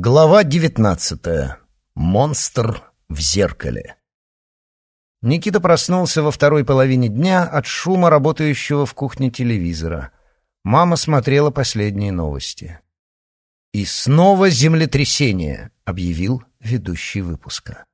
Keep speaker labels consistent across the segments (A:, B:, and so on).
A: Глава девятнадцатая. Монстр в зеркале. Никита проснулся во второй половине дня от шума работающего в кухне телевизора. Мама смотрела последние новости. «И снова землетрясение», — объявил ведущий выпуска.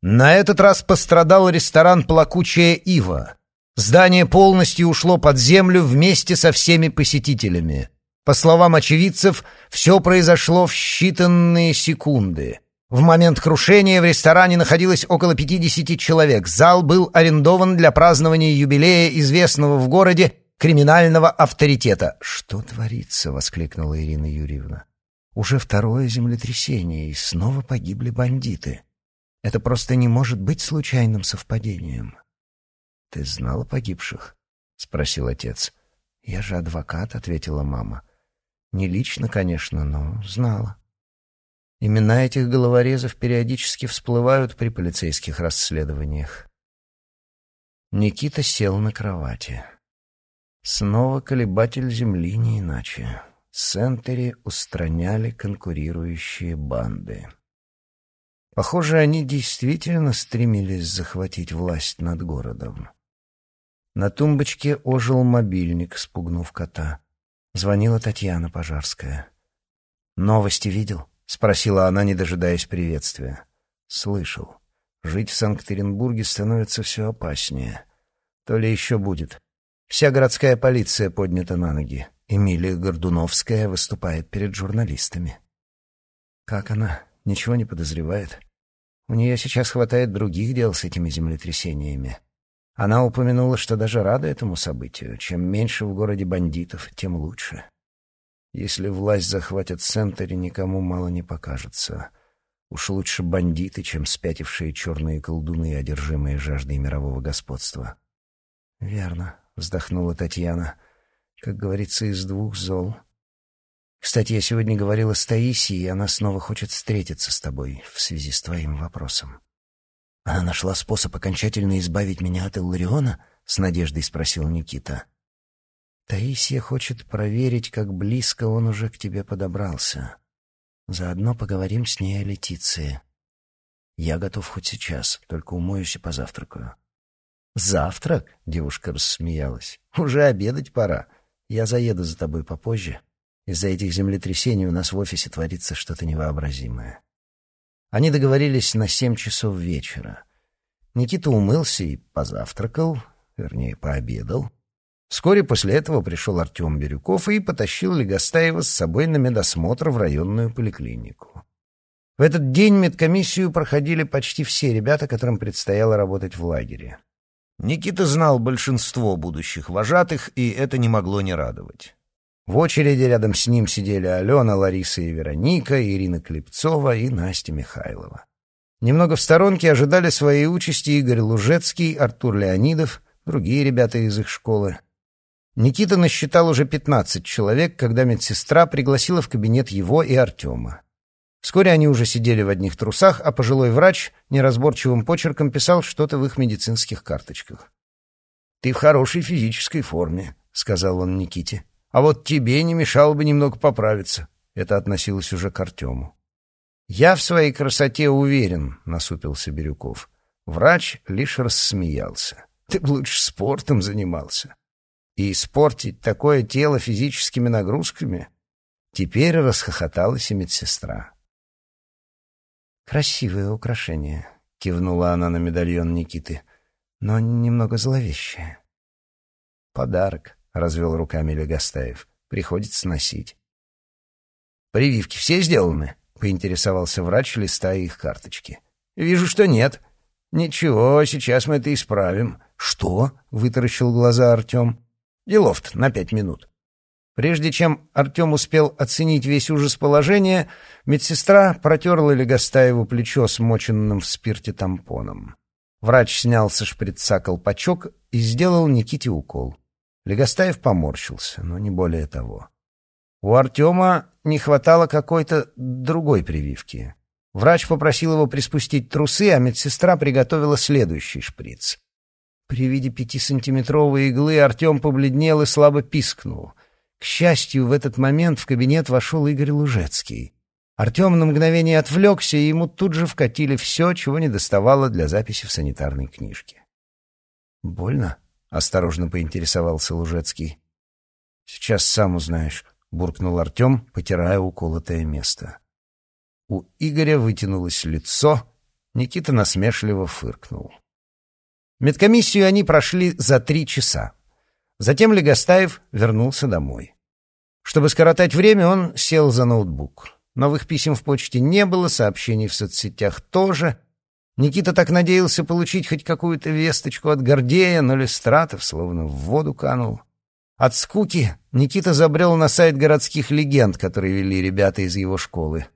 A: На этот раз пострадал ресторан «Плакучая ива». Здание полностью ушло под землю вместе со всеми посетителями — по словам очевидцев, все произошло в считанные секунды. В момент крушения в ресторане находилось около 50 человек. Зал был арендован для празднования юбилея известного в городе криминального авторитета. «Что творится?» — воскликнула Ирина Юрьевна. «Уже второе землетрясение, и снова погибли бандиты. Это просто не может быть случайным совпадением». «Ты знала погибших?» — спросил отец. «Я же адвокат», — ответила мама. Не лично, конечно, но знала. Имена этих головорезов периодически всплывают при полицейских расследованиях. Никита сел на кровати. Снова колебатель земли не иначе. Сентери устраняли конкурирующие банды. Похоже, они действительно стремились захватить власть над городом. На тумбочке ожил мобильник, спугнув кота. Звонила Татьяна Пожарская. «Новости видел?» — спросила она, не дожидаясь приветствия. «Слышал. Жить в Санкт-Петербурге становится все опаснее. То ли еще будет. Вся городская полиция поднята на ноги. Эмилия Гордуновская выступает перед журналистами. Как она? Ничего не подозревает? У нее сейчас хватает других дел с этими землетрясениями. Она упомянула, что даже рада этому событию. Чем меньше в городе бандитов, тем лучше. Если власть захватит Сентери, никому мало не покажется. Уж лучше бандиты, чем спятившие черные колдуны, одержимые жаждой мирового господства. «Верно», — вздохнула Татьяна. «Как говорится, из двух зол. Кстати, я сегодня говорила с Таисией, и она снова хочет встретиться с тобой в связи с твоим вопросом». «Она нашла способ окончательно избавить меня от Иллариона?» — с надеждой спросил Никита. «Таисия хочет проверить, как близко он уже к тебе подобрался. Заодно поговорим с ней о Летиции. Я готов хоть сейчас, только умоюсь и позавтракаю». «Завтрак?» — девушка рассмеялась. «Уже обедать пора. Я заеду за тобой попозже. Из-за этих землетрясений у нас в офисе творится что-то невообразимое». Они договорились на семь часов вечера. Никита умылся и позавтракал, вернее, пообедал. Вскоре после этого пришел Артем Бирюков и потащил Легостаева с собой на медосмотр в районную поликлинику. В этот день медкомиссию проходили почти все ребята, которым предстояло работать в лагере. Никита знал большинство будущих вожатых, и это не могло не радовать. В очереди рядом с ним сидели Алена, Лариса и Вероника, Ирина Клепцова и Настя Михайлова. Немного в сторонке ожидали своей участи Игорь Лужецкий, Артур Леонидов, другие ребята из их школы. Никита насчитал уже 15 человек, когда медсестра пригласила в кабинет его и Артема. Вскоре они уже сидели в одних трусах, а пожилой врач неразборчивым почерком писал что-то в их медицинских карточках. «Ты в хорошей физической форме», — сказал он Никите. А вот тебе не мешало бы немного поправиться. Это относилось уже к Артему. «Я в своей красоте уверен», — насупился Бирюков. Врач лишь рассмеялся. «Ты бы лучше спортом занимался. И испортить такое тело физическими нагрузками?» Теперь расхохоталась и медсестра. «Красивое украшение», — кивнула она на медальон Никиты, — «но немного зловещее». «Подарок», развел руками Легостаев. Приходится носить. Прививки все сделаны? поинтересовался врач, листая их карточки. Вижу, что нет. Ничего, сейчас мы это исправим. Что? вытаращил глаза Артем. Делов на пять минут. Прежде чем Артем успел оценить весь ужас положения, медсестра протерла Легостаеву плечо смоченным в спирте тампоном. Врач снял со шприца колпачок и сделал Никите укол. Легостаев поморщился, но не более того. У Артема не хватало какой-то другой прививки. Врач попросил его приспустить трусы, а медсестра приготовила следующий шприц. При виде пятисантиметровой иглы Артем побледнел и слабо пискнул. К счастью, в этот момент в кабинет вошел Игорь Лужецкий. Артем на мгновение отвлекся, и ему тут же вкатили все, чего не доставало для записи в санитарной книжке. «Больно?» — осторожно поинтересовался Лужецкий. «Сейчас сам узнаешь», — буркнул Артем, потирая уколотое место. У Игоря вытянулось лицо, Никита насмешливо фыркнул. Медкомиссию они прошли за три часа. Затем Легостаев вернулся домой. Чтобы скоротать время, он сел за ноутбук. Новых писем в почте не было, сообщений в соцсетях тоже. Никита так надеялся получить хоть какую-то весточку от Гордея, но Листратов словно в воду канул. От скуки Никита забрел на сайт городских легенд, которые вели ребята из его школы.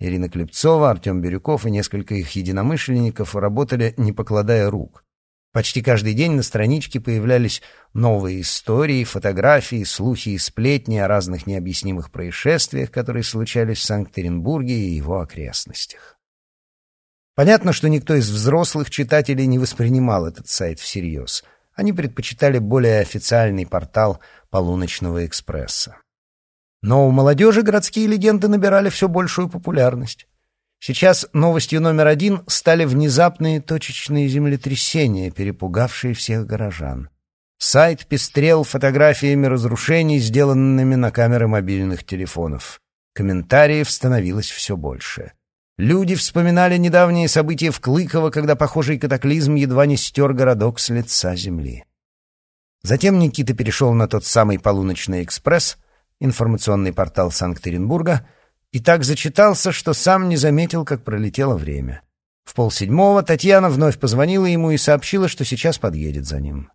A: Ирина Клепцова, Артем Бирюков и несколько их единомышленников работали, не покладая рук. Почти каждый день на страничке появлялись новые истории, фотографии, слухи и сплетни о разных необъяснимых происшествиях, которые случались в Санкт-Петербурге и его окрестностях. Понятно, что никто из взрослых читателей не воспринимал этот сайт всерьез. Они предпочитали более официальный портал «Полуночного экспресса». Но у молодежи городские легенды набирали все большую популярность. Сейчас новостью номер один стали внезапные точечные землетрясения, перепугавшие всех горожан. Сайт пестрел фотографиями разрушений, сделанными на камеры мобильных телефонов. Комментариев становилось все больше. Люди вспоминали недавние события в Клыково, когда похожий катаклизм едва не стер городок с лица земли. Затем Никита перешел на тот самый полуночный экспресс, информационный портал Санкт-Петербурга, и так зачитался, что сам не заметил, как пролетело время. В полседьмого Татьяна вновь позвонила ему и сообщила, что сейчас подъедет за ним.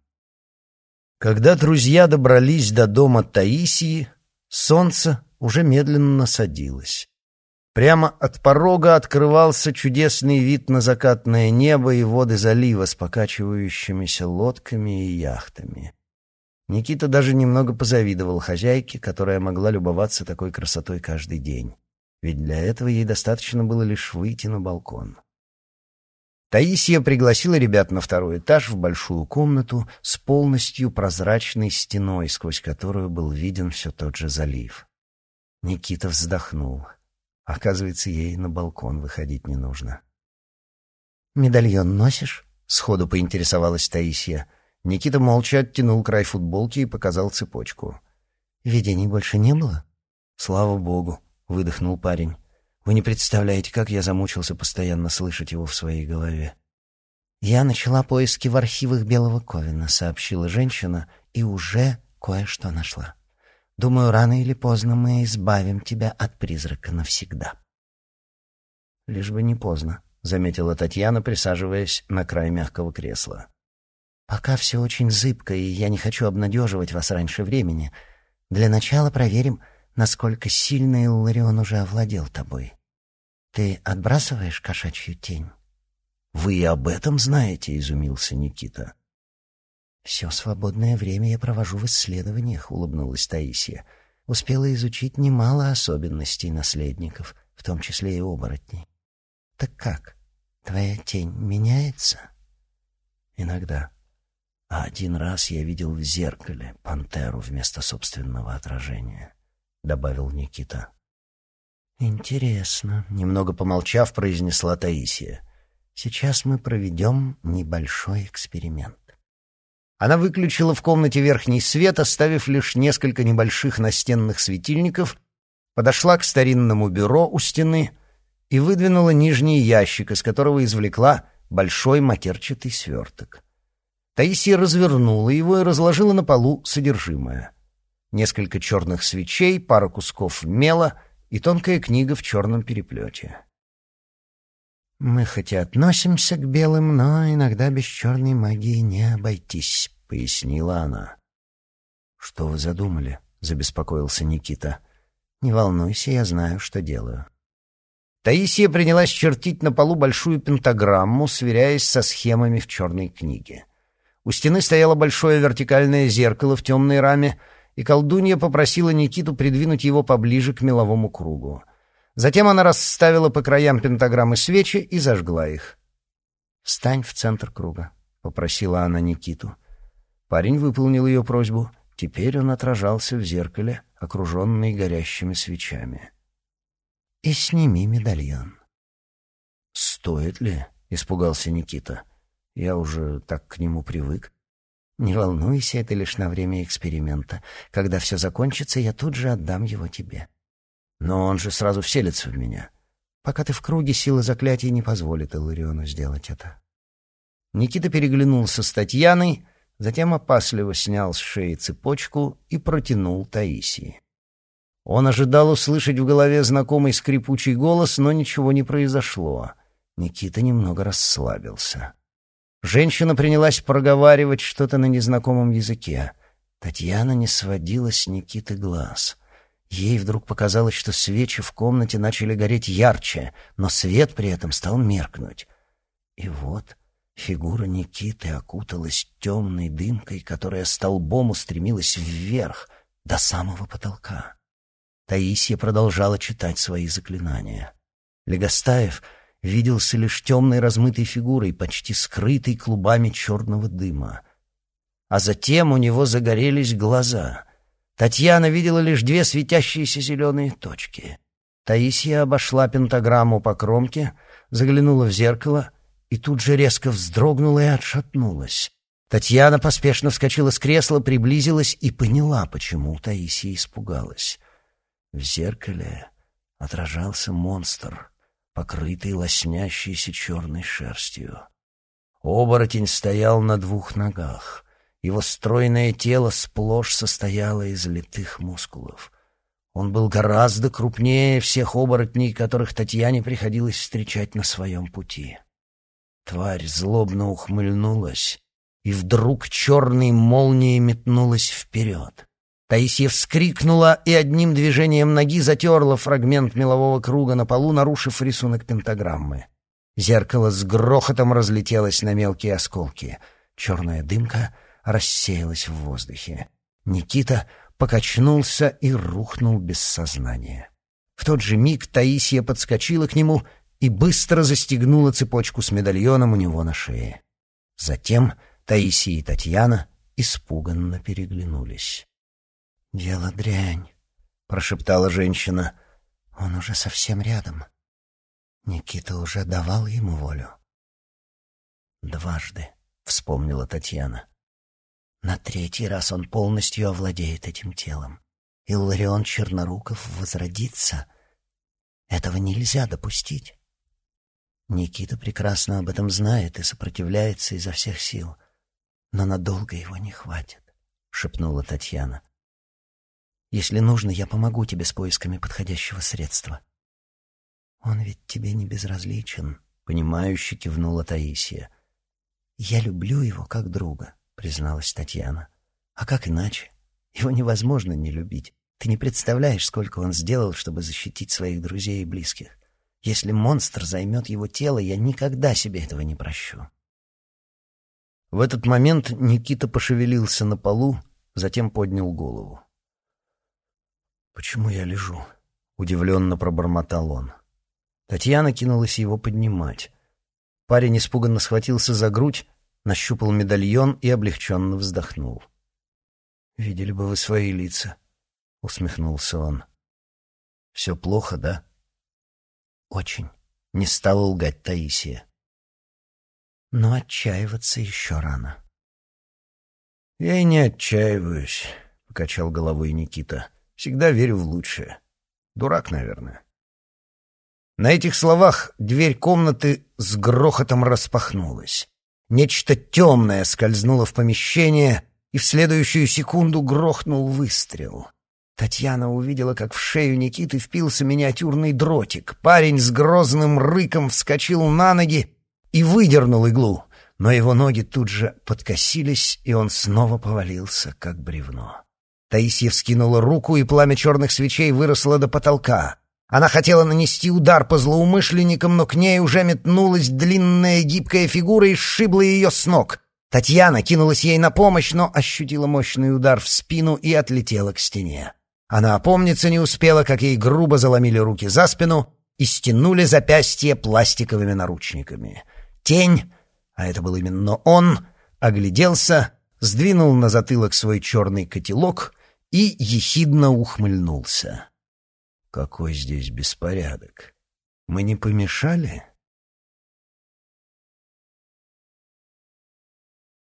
A: Когда друзья добрались до дома Таисии, солнце уже медленно садилось. Прямо от порога открывался чудесный вид на закатное небо и воды залива с покачивающимися лодками и яхтами. Никита даже немного позавидовал хозяйке, которая могла любоваться такой красотой каждый день ведь для этого ей достаточно было лишь выйти на балкон. Таисия пригласила ребят на второй этаж в большую комнату с полностью прозрачной стеной, сквозь которую был виден все тот же залив. Никита вздохнул. Оказывается, ей на балкон выходить не нужно. «Медальон носишь?» — сходу поинтересовалась Таисия. Никита молча оттянул край футболки и показал цепочку. «Видений больше не было?» «Слава богу», — выдохнул парень. «Вы не представляете, как я замучился постоянно слышать его в своей голове». «Я начала поиски в архивах Белого Ковина», — сообщила женщина, и уже кое-что нашла. «Думаю, рано или поздно мы избавим тебя от призрака навсегда». «Лишь бы не поздно», — заметила Татьяна, присаживаясь на край мягкого кресла. «Пока все очень зыбко, и я не хочу обнадеживать вас раньше времени. Для начала проверим, насколько сильно Илларион уже овладел тобой. Ты отбрасываешь кошачью тень? Вы и об этом знаете, изумился Никита. Все свободное время я провожу в исследованиях, улыбнулась Таисия. Успела изучить немало особенностей наследников, в том числе и оборотней. Так как? Твоя тень меняется? Иногда. А один раз я видел в зеркале пантеру вместо собственного отражения. — добавил Никита. «Интересно», — немного помолчав, произнесла Таисия. «Сейчас мы проведем небольшой эксперимент». Она выключила в комнате верхний свет, оставив лишь несколько небольших настенных светильников, подошла к старинному бюро у стены и выдвинула нижний ящик, из которого извлекла большой матерчатый сверток. Таисия развернула его и разложила на полу содержимое — несколько черных свечей, пара кусков мела и тонкая книга в черном переплете. «Мы хоть и относимся к белым, но иногда без черной магии не обойтись», — пояснила она. «Что вы задумали?» — забеспокоился Никита. «Не волнуйся, я знаю, что делаю». Таисия принялась чертить на полу большую пентаграмму, сверяясь со схемами в черной книге. У стены стояло большое вертикальное зеркало в темной раме — и колдунья попросила Никиту придвинуть его поближе к меловому кругу. Затем она расставила по краям пентаграммы свечи и зажгла их. «Встань в центр круга», — попросила она Никиту. Парень выполнил ее просьбу. Теперь он отражался в зеркале, окруженный горящими свечами.
B: и сними медальон.
A: «Стоит ли?» — испугался Никита. «Я уже так к нему привык».
B: «Не волнуйся, это лишь на время эксперимента. Когда все закончится, я тут же отдам его тебе».
A: «Но он же сразу вселится в меня».
B: «Пока ты в круге, сила заклятия не позволит Илариону сделать это».
A: Никита переглянулся с Татьяной, затем опасливо снял с шеи цепочку и протянул Таисии. Он ожидал услышать в голове знакомый скрипучий голос, но ничего не произошло. Никита немного расслабился. Женщина принялась проговаривать что-то на незнакомом языке. Татьяна не сводила с Никиты глаз. Ей вдруг показалось, что свечи в комнате начали гореть ярче, но свет при этом стал меркнуть. И вот фигура Никиты окуталась темной дымкой, которая столбом устремилась вверх, до самого потолка. Таисия продолжала читать свои заклинания. Легостаев виделся лишь темной размытой фигурой, почти скрытой клубами черного дыма. А затем у него загорелись глаза. Татьяна видела лишь две светящиеся зеленые точки. Таисия обошла пентаграмму по кромке, заглянула в зеркало и тут же резко вздрогнула и отшатнулась. Татьяна поспешно вскочила с кресла, приблизилась и поняла, почему Таисия испугалась. В зеркале отражался монстр — покрытый лоснящейся черной шерстью. Оборотень стоял на двух ногах. Его стройное тело сплошь состояло из литых мускулов. Он был гораздо крупнее всех оборотней, которых Татьяне приходилось встречать на своем пути. Тварь злобно ухмыльнулась, и вдруг черной молнией метнулась вперед. Таисия вскрикнула и одним движением ноги затерла фрагмент мелового круга на полу, нарушив рисунок пентаграммы. Зеркало с грохотом разлетелось на мелкие осколки. Черная дымка рассеялась в воздухе. Никита покачнулся и рухнул без сознания. В тот же миг Таисия подскочила к нему и быстро застегнула цепочку с медальоном у него на шее. Затем Таисия и Татьяна испуганно переглянулись.
B: «Дело дрянь», —
A: прошептала женщина.
B: «Он уже совсем рядом. Никита уже давал ему волю».
A: «Дважды», — вспомнила Татьяна.
B: «На третий раз он полностью овладеет этим телом. Илларион Черноруков возродится. Этого нельзя допустить». Никита прекрасно об этом знает и сопротивляется изо всех сил. Но надолго его не хватит, — шепнула Татьяна. Если нужно, я помогу тебе с поисками подходящего средства. Он ведь тебе не безразличен, понимающе кивнула Таисия. Я люблю его как друга, призналась Татьяна. А как иначе? Его невозможно не любить. Ты не представляешь, сколько он сделал, чтобы защитить своих друзей и близких. Если монстр займет его тело, я никогда себе этого не прощу.
A: В этот момент Никита пошевелился на полу, затем поднял голову. «Почему я лежу?» — удивленно пробормотал он. Татьяна кинулась его поднимать. Парень испуганно схватился за грудь, нащупал медальон и облегченно вздохнул. «Видели бы вы свои лица», — усмехнулся он. «Все плохо, да?»
B: «Очень», —
A: не стала лгать Таисия.
B: «Но отчаиваться еще рано».
A: «Я и не отчаиваюсь», — покачал головой Никита. Всегда верю в лучшее. Дурак, наверное. На этих словах дверь комнаты с грохотом распахнулась. Нечто темное скользнуло в помещение, и в следующую секунду грохнул выстрел. Татьяна увидела, как в шею Никиты впился миниатюрный дротик. Парень с грозным рыком вскочил на ноги и выдернул иглу, но его ноги тут же подкосились, и он снова повалился, как бревно. Таисия вскинула руку, и пламя черных свечей выросло до потолка. Она хотела нанести удар по злоумышленникам, но к ней уже метнулась длинная гибкая фигура и сшибла ее с ног. Татьяна кинулась ей на помощь, но ощутила мощный удар в спину и отлетела к стене. Она опомниться не успела, как ей грубо заломили руки за спину и стянули запястье пластиковыми наручниками. Тень, а это был именно он, огляделся, сдвинул на затылок свой черный котелок — и ехидно ухмыльнулся. Какой здесь беспорядок? Мы не помешали?